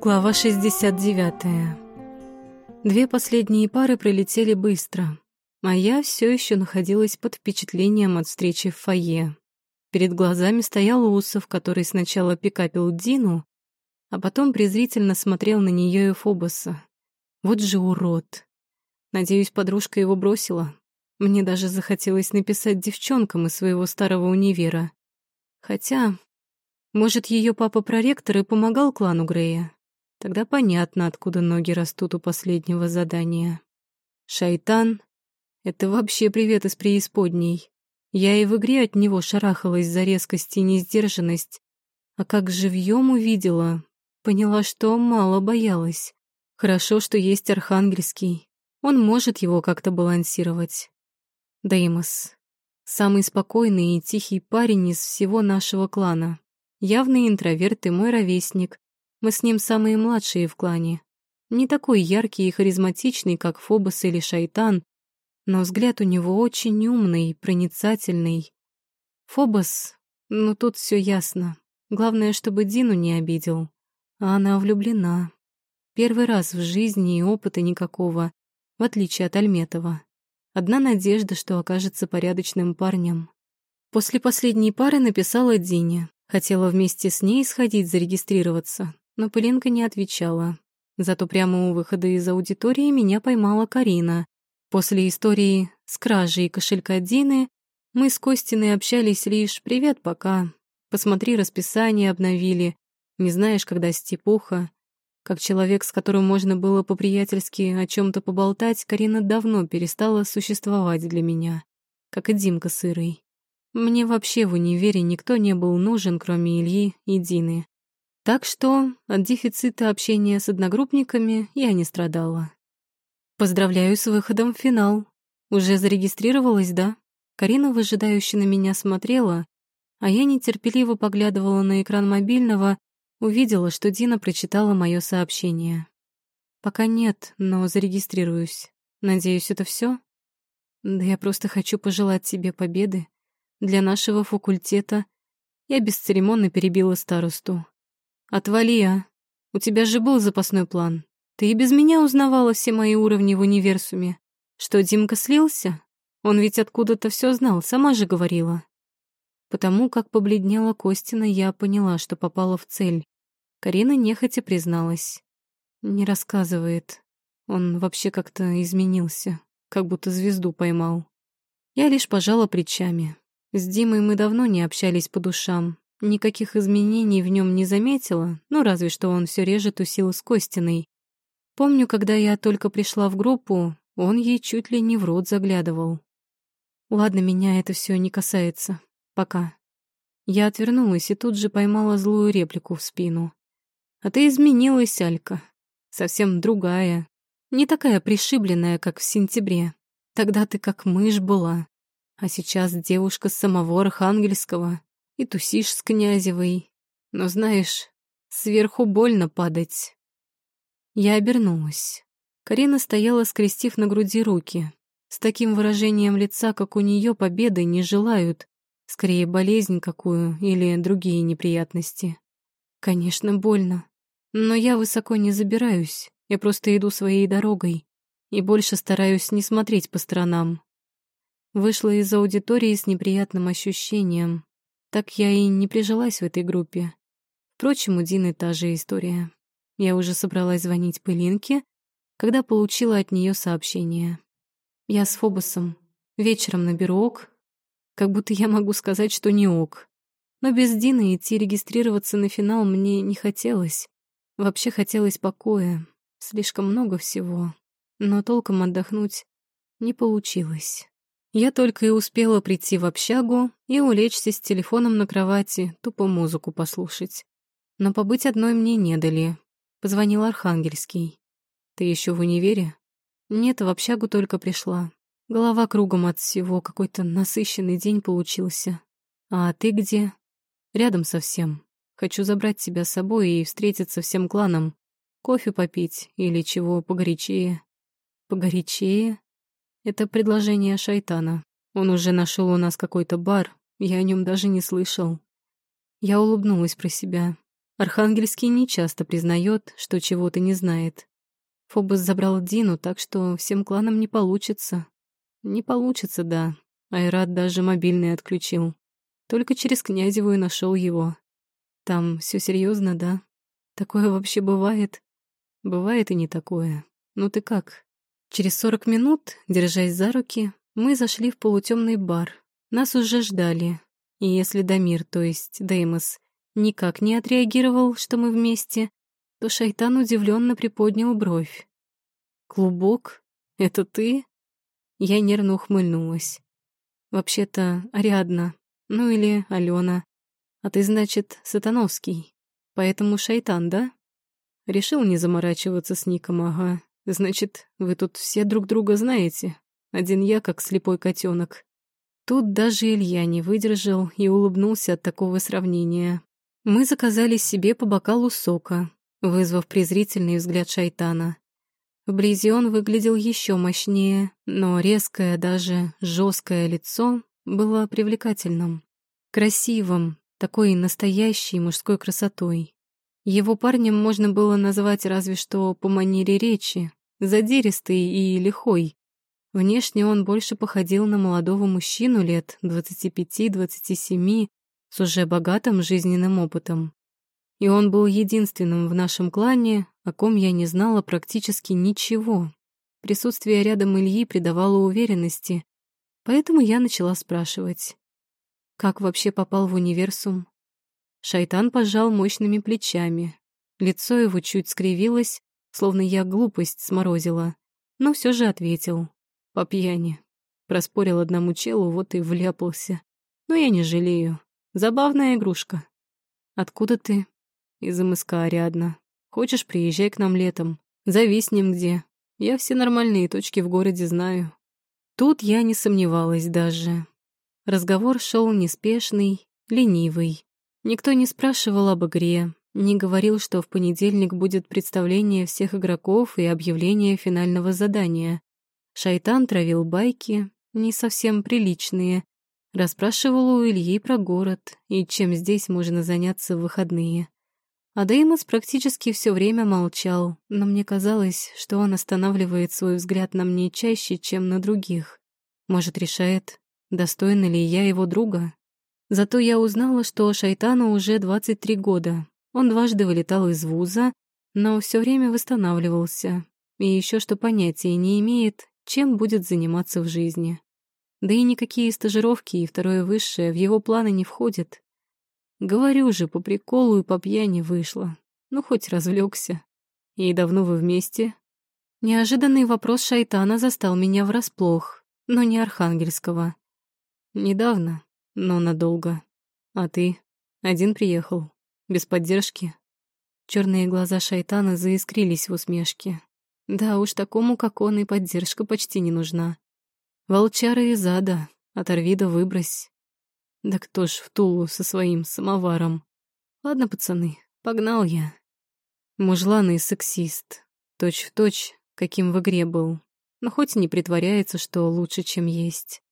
Глава 69. Две последние пары пролетели быстро, а я все еще находилась под впечатлением от встречи в фойе. Перед глазами стоял Усов, который сначала пикапил Дину, а потом презрительно смотрел на нее и Фобоса. Вот же урод. Надеюсь, подружка его бросила. Мне даже захотелось написать девчонкам из своего старого универа. Хотя, может, ее папа проректор и помогал клану Грея. Тогда понятно, откуда ноги растут у последнего задания. Шайтан — это вообще привет из преисподней. Я и в игре от него шарахалась за резкость и несдержанность, а как живьем увидела, поняла, что мало боялась. Хорошо, что есть Архангельский. Он может его как-то балансировать. Деймос. Самый спокойный и тихий парень из всего нашего клана. Явный интроверт и мой ровесник, мы с ним самые младшие в клане. Не такой яркий и харизматичный, как Фобос или Шайтан, но взгляд у него очень умный, проницательный. Фобос, ну тут все ясно. Главное, чтобы Дину не обидел. А она влюблена. Первый раз в жизни и опыта никакого, в отличие от Альметова. Одна надежда, что окажется порядочным парнем. После последней пары написала Дине. Хотела вместе с ней сходить зарегистрироваться, но Пылинка не отвечала. Зато прямо у выхода из аудитории меня поймала Карина. После истории с кражей кошелька Дины мы с Костиной общались лишь «Привет, пока». Посмотри, расписание обновили. Не знаешь, когда степуха. Как человек, с которым можно было по-приятельски о чем то поболтать, Карина давно перестала существовать для меня. Как и Димка сырый. Мне вообще в универе никто не был нужен, кроме Ильи и Дины. Так что от дефицита общения с одногруппниками я не страдала. Поздравляю с выходом в финал. Уже зарегистрировалась, да? Карина выжидающе на меня смотрела, а я нетерпеливо поглядывала на экран мобильного, увидела, что Дина прочитала мое сообщение. Пока нет, но зарегистрируюсь. Надеюсь, это все? Да я просто хочу пожелать тебе победы. Для нашего факультета я бесцеремонно перебила старосту. «Отвали, а! У тебя же был запасной план. Ты и без меня узнавала все мои уровни в универсуме. Что, Димка слился? Он ведь откуда-то все знал, сама же говорила». Потому как побледнела Костина, я поняла, что попала в цель. Карина нехотя призналась. Не рассказывает. Он вообще как-то изменился, как будто звезду поймал. Я лишь пожала плечами. С Димой мы давно не общались по душам, Никаких изменений в нем не заметила, ну разве что он все реже тусил с Костиной. Помню, когда я только пришла в группу, он ей чуть ли не в рот заглядывал. Ладно, меня это все не касается. Пока. Я отвернулась и тут же поймала злую реплику в спину. А ты изменилась, Алька. Совсем другая. Не такая пришибленная, как в сентябре. Тогда ты как мышь была. А сейчас девушка с самого Архангельского и тусишь с Князевой. Но знаешь, сверху больно падать. Я обернулась. Карина стояла, скрестив на груди руки. С таким выражением лица, как у нее победы не желают. Скорее, болезнь какую или другие неприятности. Конечно, больно. Но я высоко не забираюсь. Я просто иду своей дорогой. И больше стараюсь не смотреть по сторонам. Вышла из аудитории с неприятным ощущением. Так я и не прижилась в этой группе. Впрочем, у Дины та же история. Я уже собралась звонить Пылинке, когда получила от нее сообщение. Я с Фобосом. Вечером наберу ок. Как будто я могу сказать, что не ок. Но без Дины идти регистрироваться на финал мне не хотелось. Вообще хотелось покоя. Слишком много всего. Но толком отдохнуть не получилось. Я только и успела прийти в общагу и улечься с телефоном на кровати, тупо музыку послушать. Но побыть одной мне не дали. Позвонил Архангельский. «Ты еще в универе?» «Нет, в общагу только пришла. Голова кругом от всего, какой-то насыщенный день получился. А ты где?» «Рядом совсем. Хочу забрать тебя с собой и встретиться всем кланом. Кофе попить или чего погорячее». «Погорячее?» Это предложение шайтана. Он уже нашел у нас какой-то бар, я о нем даже не слышал. Я улыбнулась про себя. Архангельский нечасто признает, что чего-то не знает. Фобос забрал Дину, так что всем кланам не получится. Не получится, да. Айрат даже мобильный отключил. Только через Князеву и нашел его. Там все серьезно, да? Такое вообще бывает? Бывает и не такое. Ну ты как? Через сорок минут, держась за руки, мы зашли в полутемный бар. Нас уже ждали. И если Дамир, то есть Деймос, никак не отреагировал, что мы вместе, то шайтан удивленно приподнял бровь. «Клубок? Это ты?» Я нервно ухмыльнулась. «Вообще-то Ариадна, ну или Алена. А ты, значит, Сатановский. Поэтому шайтан, да?» Решил не заморачиваться с ником, ага. Значит, вы тут все друг друга знаете. Один я, как слепой котенок. Тут даже Илья не выдержал и улыбнулся от такого сравнения. Мы заказали себе по бокалу сока, вызвав презрительный взгляд шайтана. Вблизи он выглядел еще мощнее, но резкое, даже жесткое лицо было привлекательным. Красивым, такой настоящей мужской красотой. Его парнем можно было назвать разве что по манере речи, задиристый и лихой. Внешне он больше походил на молодого мужчину лет 25-27, с уже богатым жизненным опытом. И он был единственным в нашем клане, о ком я не знала практически ничего. Присутствие рядом Ильи придавало уверенности, поэтому я начала спрашивать. Как вообще попал в универсум? Шайтан пожал мощными плечами. Лицо его чуть скривилось, словно я глупость сморозила, но все же ответил. По пьяни. Проспорил одному челу, вот и вляпался. Но я не жалею. Забавная игрушка. Откуда ты? Из МСК Ариадна. Хочешь, приезжай к нам летом. Зависнем где. Я все нормальные точки в городе знаю. Тут я не сомневалась даже. Разговор шел неспешный, ленивый. Никто не спрашивал об игре, не говорил, что в понедельник будет представление всех игроков и объявление финального задания. Шайтан травил байки, не совсем приличные, Расспрашивала у Ильи про город и чем здесь можно заняться в выходные. А Деймос практически все время молчал, но мне казалось, что он останавливает свой взгляд на мне чаще, чем на других. Может, решает, достойна ли я его друга? Зато я узнала, что Шайтану уже 23 года. Он дважды вылетал из вуза, но все время восстанавливался. И еще что понятия не имеет, чем будет заниматься в жизни. Да и никакие стажировки и второе высшее в его планы не входят. Говорю же, по приколу и по пьяни вышло. Ну, хоть развлекся. И давно вы вместе? Неожиданный вопрос шайтана застал меня врасплох, но не архангельского. Недавно, но надолго. А ты? Один приехал? Без поддержки? Черные глаза шайтана заискрились в усмешке. Да уж, такому, как он, и поддержка почти не нужна. Волчары из ада, оторви да выбрось. Да кто ж в Тулу со своим самоваром? Ладно, пацаны, погнал я. Мужланый сексист, точь в точь, каким в игре был, но хоть и не притворяется, что лучше, чем есть.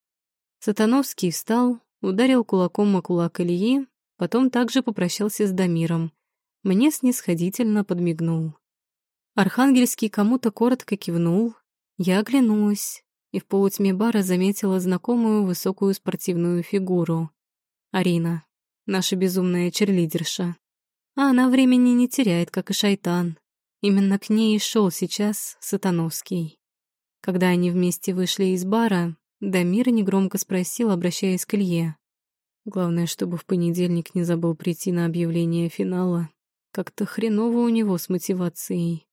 Сатановский встал, ударил кулаком о кулак Ильи, потом также попрощался с Дамиром. Мне снисходительно подмигнул. Архангельский кому-то коротко кивнул. Я оглянулась и в полутьме бара заметила знакомую высокую спортивную фигуру. Арина, наша безумная черлидерша. А она времени не теряет, как и шайтан. Именно к ней и шел сейчас Сатановский. Когда они вместе вышли из бара, Дамир негромко спросил, обращаясь к Илье. Главное, чтобы в понедельник не забыл прийти на объявление финала. Как-то хреново у него с мотивацией.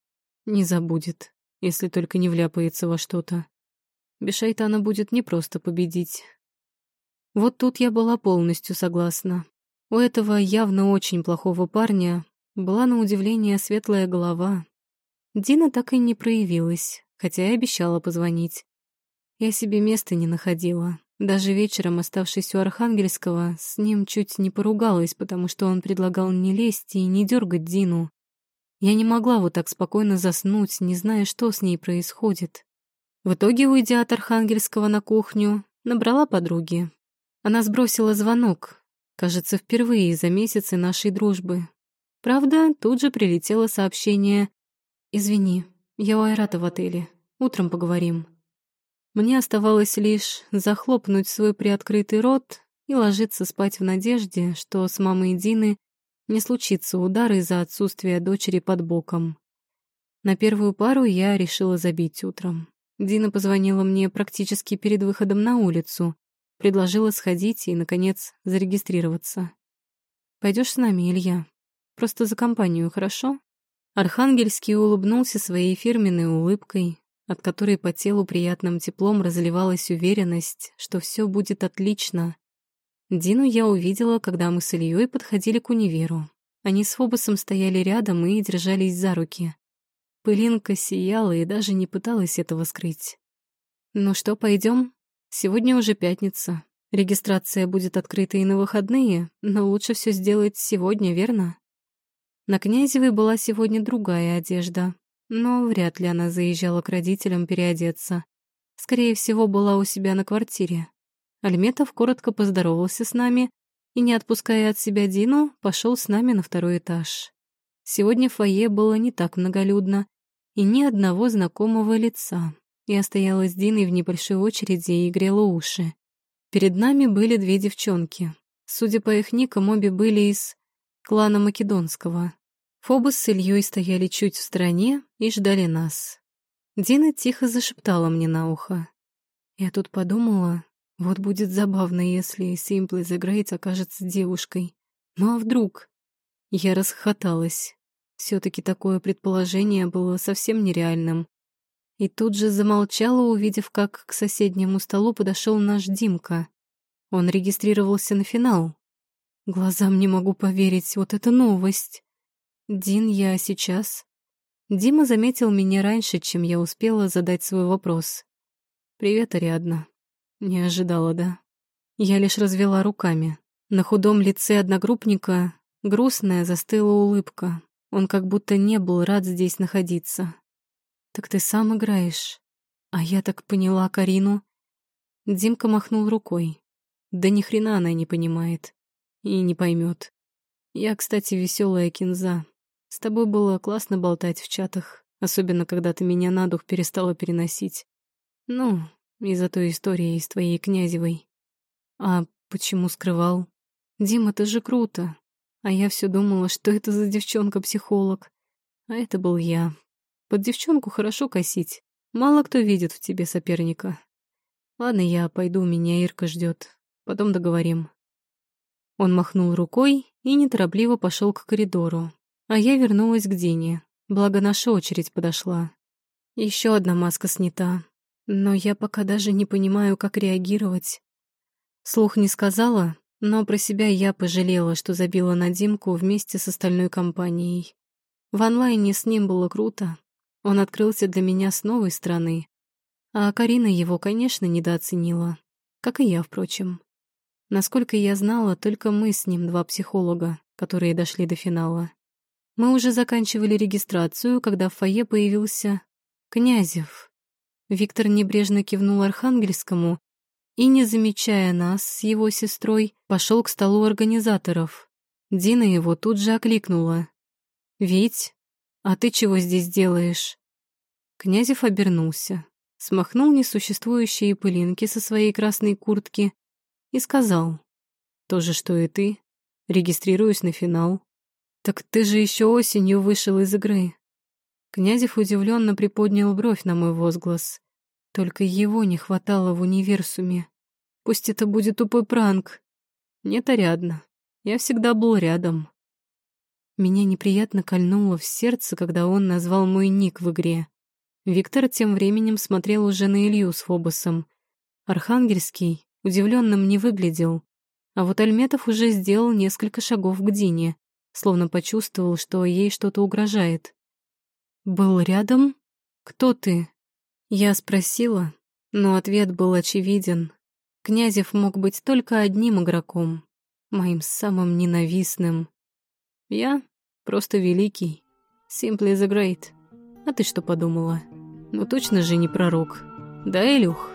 Не забудет, если только не вляпается во что-то. Без шайтана будет непросто победить. Вот тут я была полностью согласна. У этого явно очень плохого парня была на удивление светлая голова. Дина так и не проявилась, хотя и обещала позвонить. Я себе места не находила. Даже вечером, оставшись у Архангельского, с ним чуть не поругалась, потому что он предлагал не лезть и не дергать Дину. Я не могла вот так спокойно заснуть, не зная, что с ней происходит. В итоге, уйдя от Архангельского на кухню, набрала подруги. Она сбросила звонок, кажется, впервые за месяцы нашей дружбы. Правда, тут же прилетело сообщение «Извини, я у Айрата в отеле. Утром поговорим». Мне оставалось лишь захлопнуть свой приоткрытый рот и ложиться спать в надежде, что с мамой Дины не случится удар из-за отсутствия дочери под боком. На первую пару я решила забить утром. Дина позвонила мне практически перед выходом на улицу, предложила сходить и, наконец, зарегистрироваться. Пойдешь с нами, Илья? Просто за компанию, хорошо?» Архангельский улыбнулся своей фирменной улыбкой, от которой по телу приятным теплом разливалась уверенность, что все будет отлично. Дину я увидела, когда мы с Ильей подходили к универу. Они с Фобосом стояли рядом и держались за руки. Пылинка сияла и даже не пыталась этого скрыть. «Ну что, пойдем? Сегодня уже пятница. Регистрация будет открыта и на выходные, но лучше все сделать сегодня, верно?» На Князевой была сегодня другая одежда, но вряд ли она заезжала к родителям переодеться. Скорее всего, была у себя на квартире. Альметов коротко поздоровался с нами и, не отпуская от себя Дину, пошел с нами на второй этаж. Сегодня в фойе было не так многолюдно и ни одного знакомого лица. Я стояла с Диной в небольшой очереди и грела уши. Перед нами были две девчонки. Судя по их никам, обе были из клана Македонского. Фобос с Ильей стояли чуть в стороне и ждали нас. Дина тихо зашептала мне на ухо. Я тут подумала, вот будет забавно, если Симпл из окажется девушкой. Ну а вдруг? Я расхохоталась. все таки такое предположение было совсем нереальным. И тут же замолчала, увидев, как к соседнему столу подошел наш Димка. Он регистрировался на финал. Глазам не могу поверить, вот это новость. Дин, я сейчас. Дима заметил меня раньше, чем я успела задать свой вопрос. «Привет, Ариадна». Не ожидала, да? Я лишь развела руками. На худом лице одногруппника грустная застыла улыбка. Он как будто не был рад здесь находиться. «Так ты сам играешь?» А я так поняла Карину. Димка махнул рукой. Да ни хрена она не понимает и не поймет. Я, кстати, веселая кинза. С тобой было классно болтать в чатах, особенно когда ты меня на дух перестала переносить. Ну, из-за той истории из твоей князевой. А почему скрывал? Дима, это же круто. А я все думала, что это за девчонка-психолог. А это был я. Под девчонку хорошо косить. Мало кто видит в тебе соперника. Ладно, я пойду, меня Ирка ждет. Потом договорим. Он махнул рукой и неторопливо пошел к коридору. А я вернулась к Дине, благо наша очередь подошла. Еще одна маска снята, но я пока даже не понимаю, как реагировать. Слух не сказала, но про себя я пожалела, что забила на Димку вместе с остальной компанией. В онлайне с ним было круто. Он открылся для меня с новой стороны. А Карина его, конечно, недооценила. Как и я, впрочем. Насколько я знала, только мы с ним два психолога, которые дошли до финала. Мы уже заканчивали регистрацию, когда в фойе появился Князев. Виктор небрежно кивнул Архангельскому и, не замечая нас с его сестрой, пошел к столу организаторов. Дина его тут же окликнула. «Вить, а ты чего здесь делаешь?» Князев обернулся, смахнул несуществующие пылинки со своей красной куртки и сказал. То же, что и ты. Регистрируюсь на финал. Так ты же еще осенью вышел из игры. Князев удивленно приподнял бровь на мой возглас. Только его не хватало в универсуме. Пусть это будет тупой пранк. Нет, Ариадна, я всегда был рядом. Меня неприятно кольнуло в сердце, когда он назвал мой ник в игре. Виктор тем временем смотрел уже на Илью с Фобосом. Архангельский удивленным не выглядел. А вот Альметов уже сделал несколько шагов к Дине, словно почувствовал, что ей что-то угрожает. «Был рядом? Кто ты?» Я спросила, но ответ был очевиден. Князев мог быть только одним игроком, моим самым ненавистным. Я просто великий. Simply the great. А ты что подумала? Ну точно же не пророк. Да, Илюх?